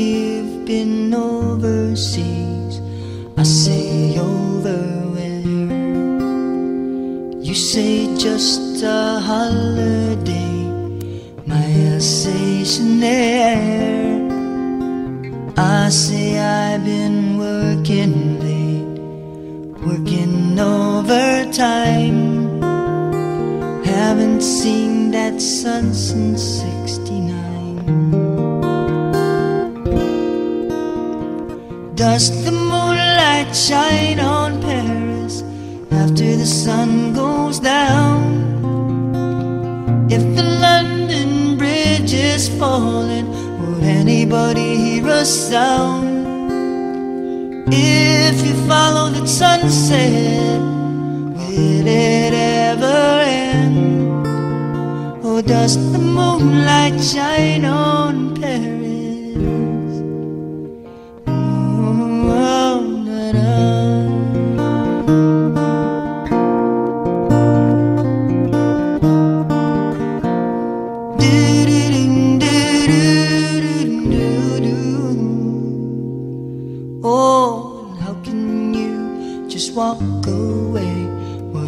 You've been overseas. I say over where? You say just a holiday. My Alsatian air. I say I've been working late, working overtime. Haven't seen that sun since 69. Does the moonlight shine on Paris after the sun goes down? If the London Bridge is falling, would anybody hear a sound? If you follow the sunset, will it ever end? Or does the moonlight shine on Paris?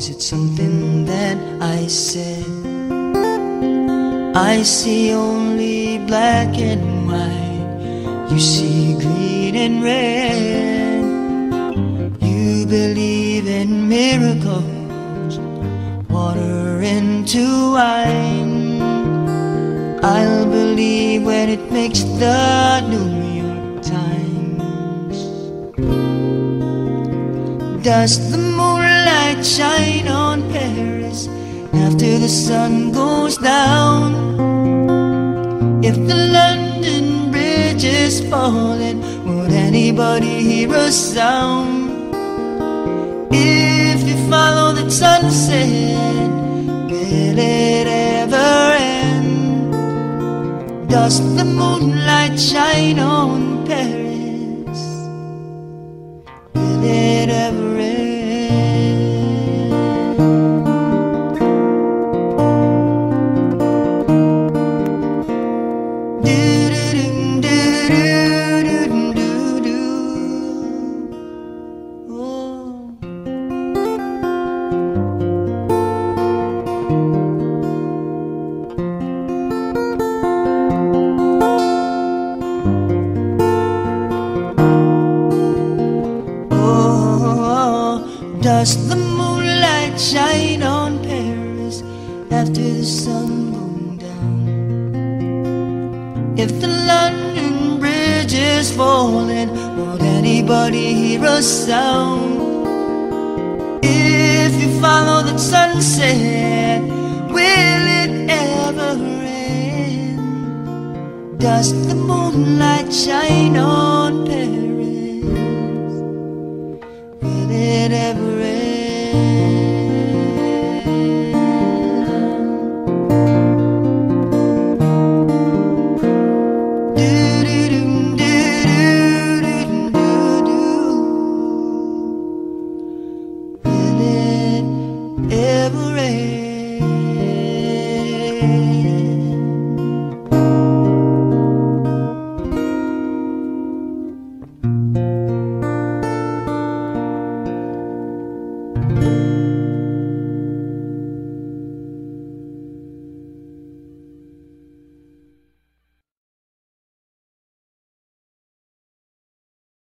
Was it something that I said? I see only black and white. You see green and red. You believe in miracles, water into wine. I'll believe when it makes the New Does the moonlight shine on Paris after the sun goes down? If the London Bridge is falling, would anybody hear a sound? If you follow the sunset, will it ever end? Does the moonlight shine on Paris? Does the moonlight shine on Paris after the sun goes down? If the London Bridge is falling, would anybody hear a sound? If you follow the sunset, will it ever end? Does the moonlight shine on Paris? Will it ever você.